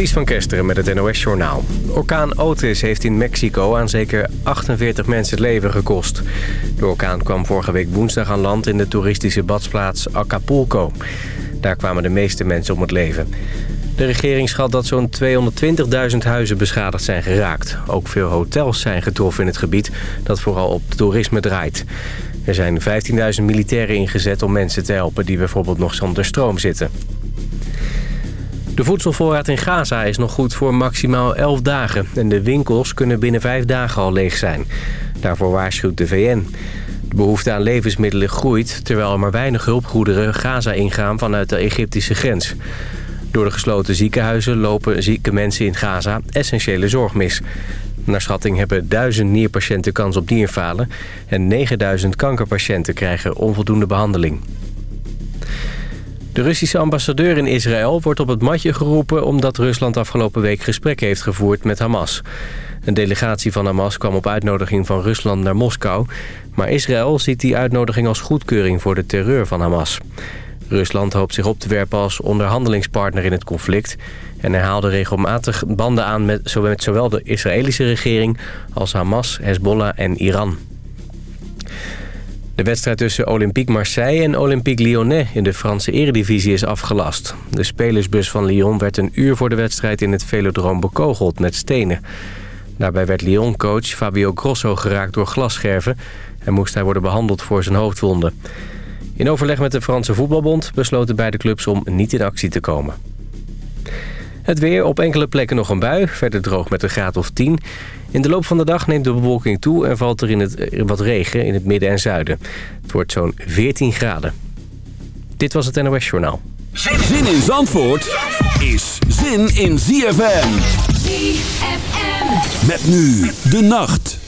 Ties van Kesteren met het NOS-journaal. Orkaan Otis heeft in Mexico aan zeker 48 mensen het leven gekost. De orkaan kwam vorige week woensdag aan land in de toeristische badsplaats Acapulco. Daar kwamen de meeste mensen om het leven. De regering schat dat zo'n 220.000 huizen beschadigd zijn geraakt. Ook veel hotels zijn getroffen in het gebied dat vooral op toerisme draait. Er zijn 15.000 militairen ingezet om mensen te helpen die bijvoorbeeld nog zonder stroom zitten. De voedselvoorraad in Gaza is nog goed voor maximaal 11 dagen... en de winkels kunnen binnen 5 dagen al leeg zijn. Daarvoor waarschuwt de VN. De behoefte aan levensmiddelen groeit... terwijl er maar weinig hulpgoederen Gaza ingaan vanuit de Egyptische grens. Door de gesloten ziekenhuizen lopen zieke mensen in Gaza essentiële zorg mis. Naar schatting hebben duizend nierpatiënten kans op nierfalen... en 9000 kankerpatiënten krijgen onvoldoende behandeling. De Russische ambassadeur in Israël wordt op het matje geroepen... omdat Rusland afgelopen week gesprekken heeft gevoerd met Hamas. Een delegatie van Hamas kwam op uitnodiging van Rusland naar Moskou... maar Israël ziet die uitnodiging als goedkeuring voor de terreur van Hamas. Rusland hoopt zich op te werpen als onderhandelingspartner in het conflict... en herhaalde regelmatig banden aan met, met zowel de Israëlische regering... als Hamas, Hezbollah en Iran. De wedstrijd tussen Olympique Marseille en Olympique Lyonnais in de Franse eredivisie is afgelast. De spelersbus van Lyon werd een uur voor de wedstrijd in het velodroom bekogeld met stenen. Daarbij werd Lyon-coach Fabio Grosso geraakt door glasscherven... en moest hij worden behandeld voor zijn hoofdwonden. In overleg met de Franse voetbalbond besloten beide clubs om niet in actie te komen. Het weer, op enkele plekken nog een bui, verder droog met een graad of 10. In de loop van de dag neemt de bewolking toe en valt er in het, eh, wat regen in het midden en zuiden. Het wordt zo'n 14 graden. Dit was het NOS Journaal. Zin in Zandvoort is zin in ZFM. ZFM. Met nu de nacht.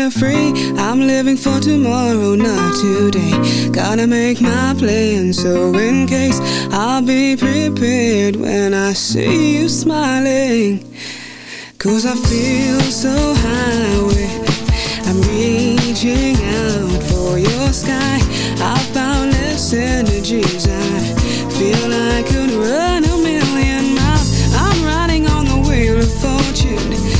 carefree I'm living for tomorrow, not today. Gotta make my plan so in case I'll be prepared when I see you smiling. Cause I feel so high I'm reaching out for your sky. I've boundless energies I feel I could run a million miles. I'm riding on the wheel of fortune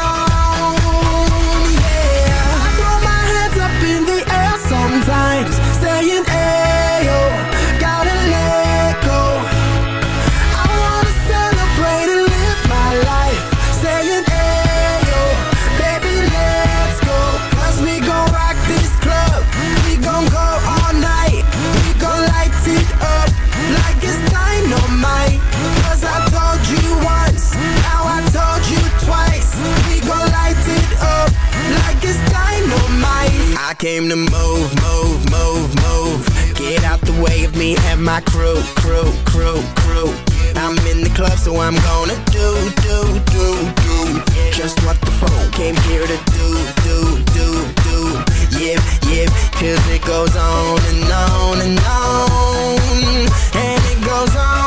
my crew, crew, crew, crew. I'm in the club, so I'm gonna do, do, do, do. Just what the phone came here to do, do, do, do. Yeah, yep, cause it goes on and on and on. And it goes on.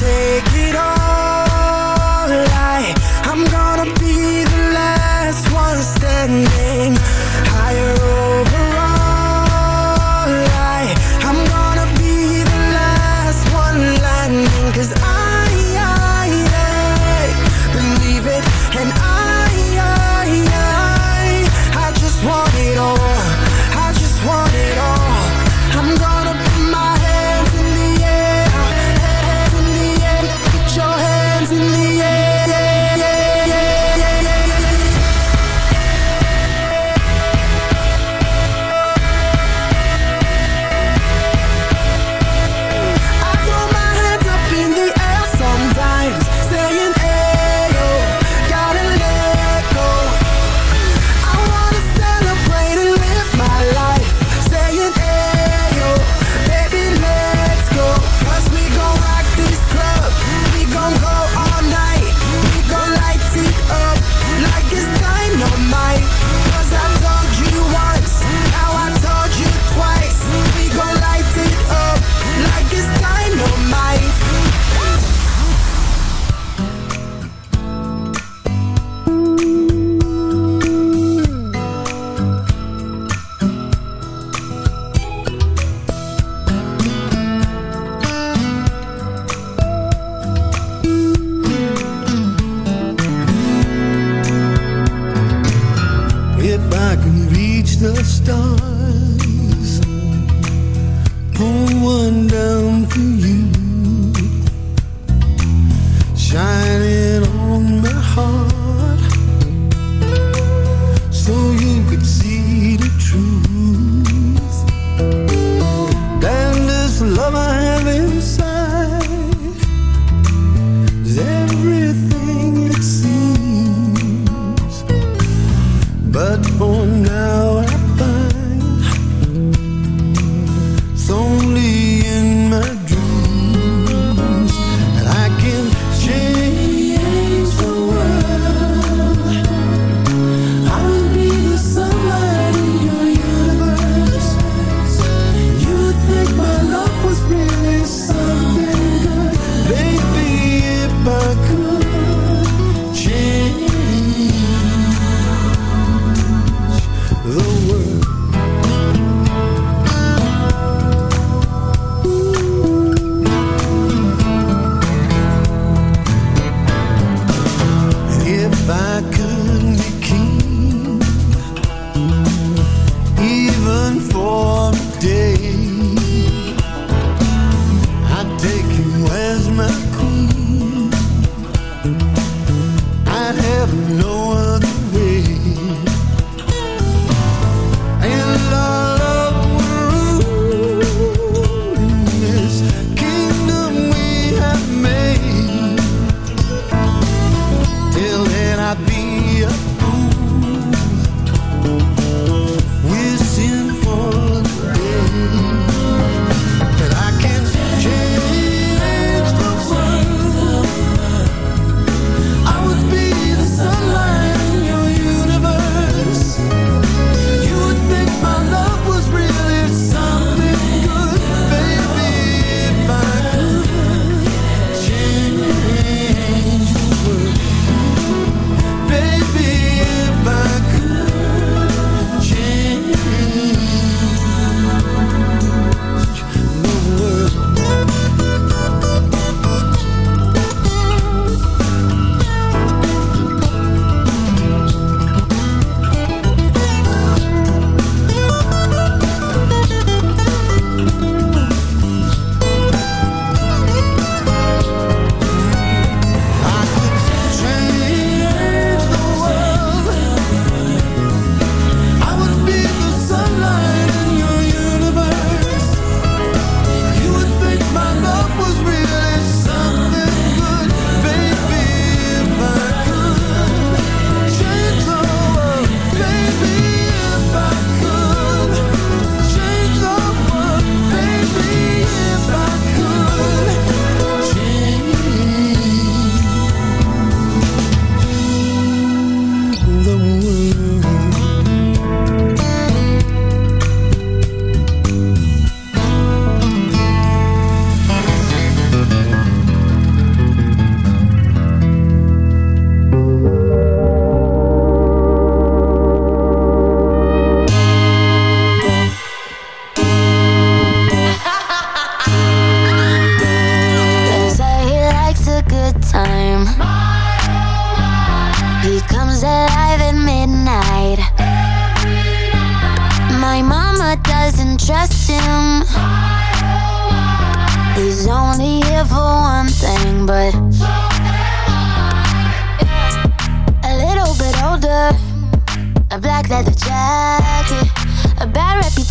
take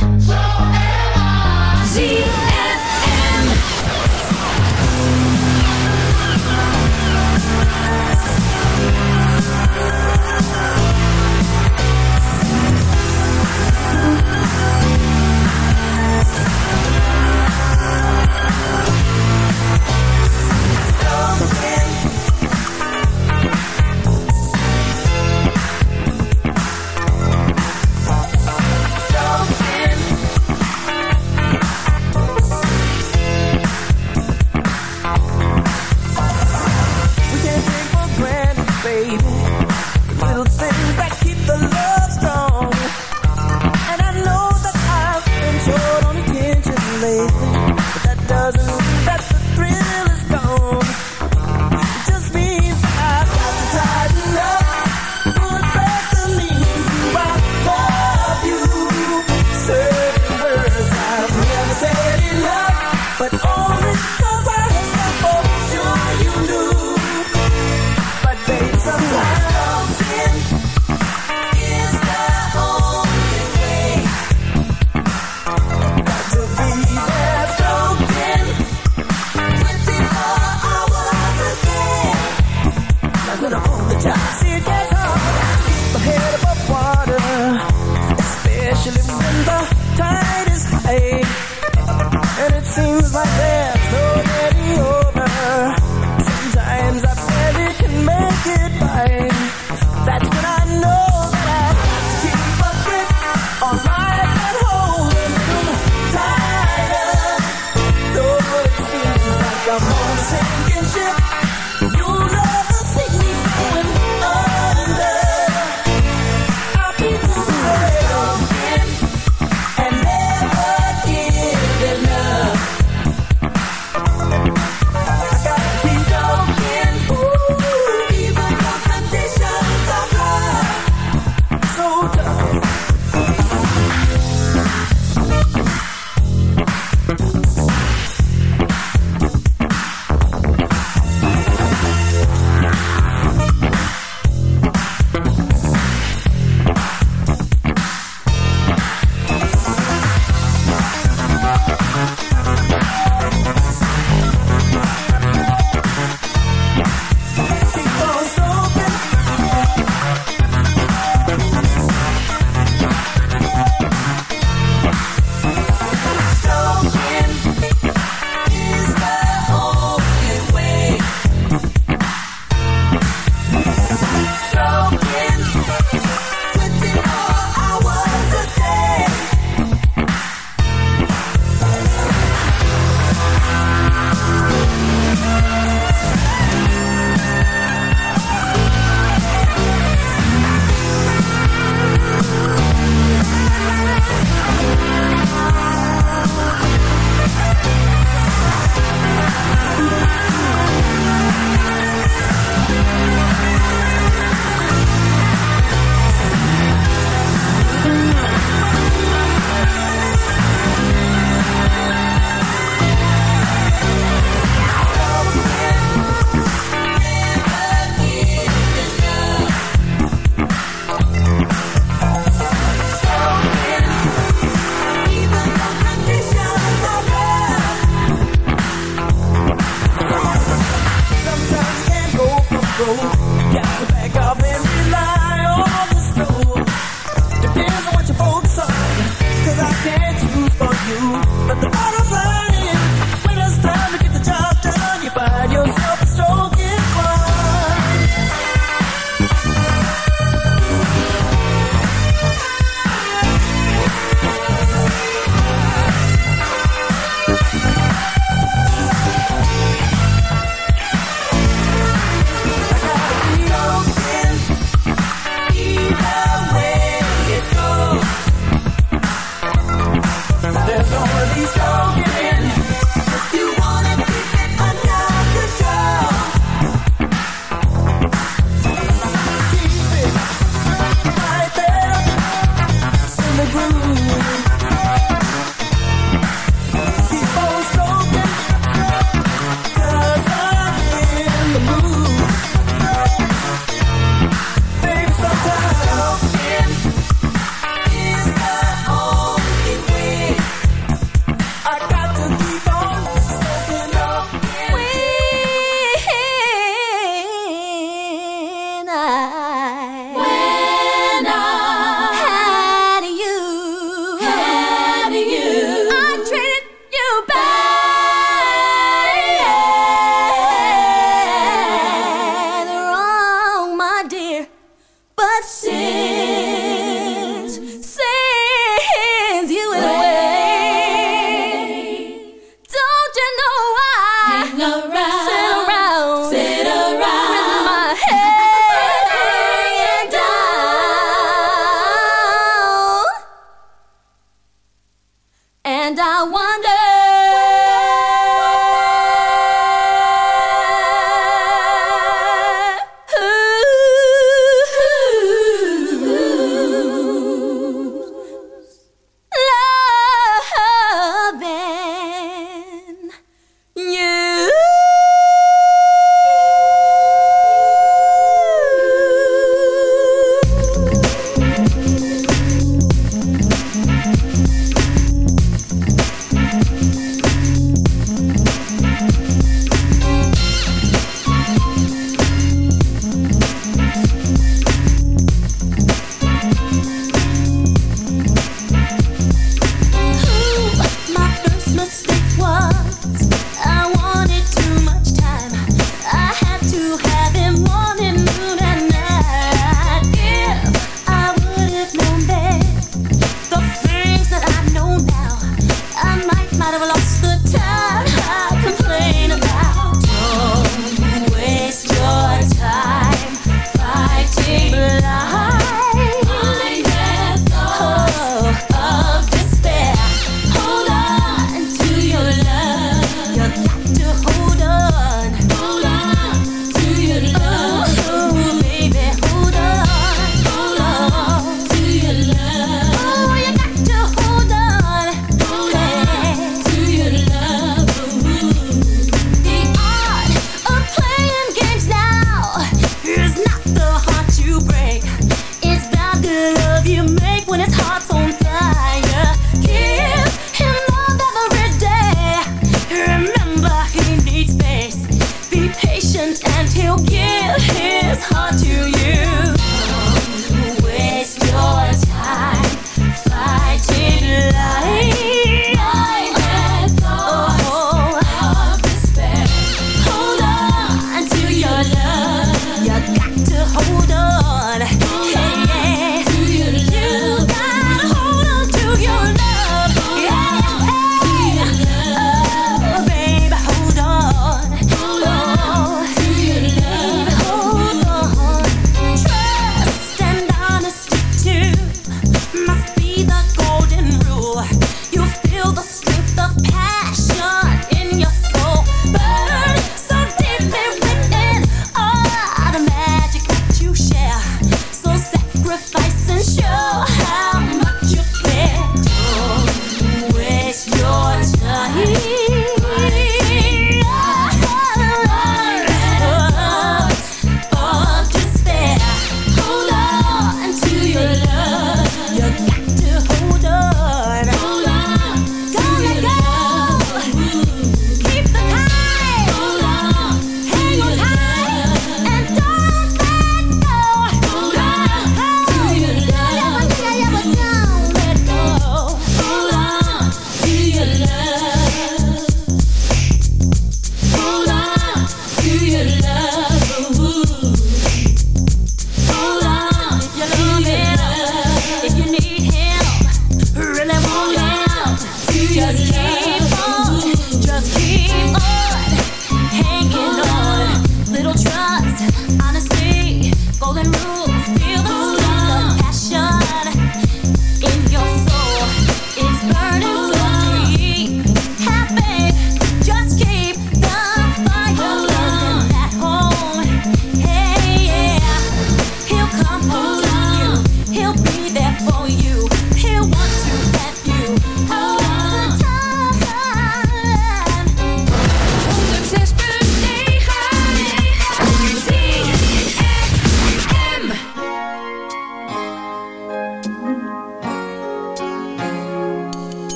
Thing,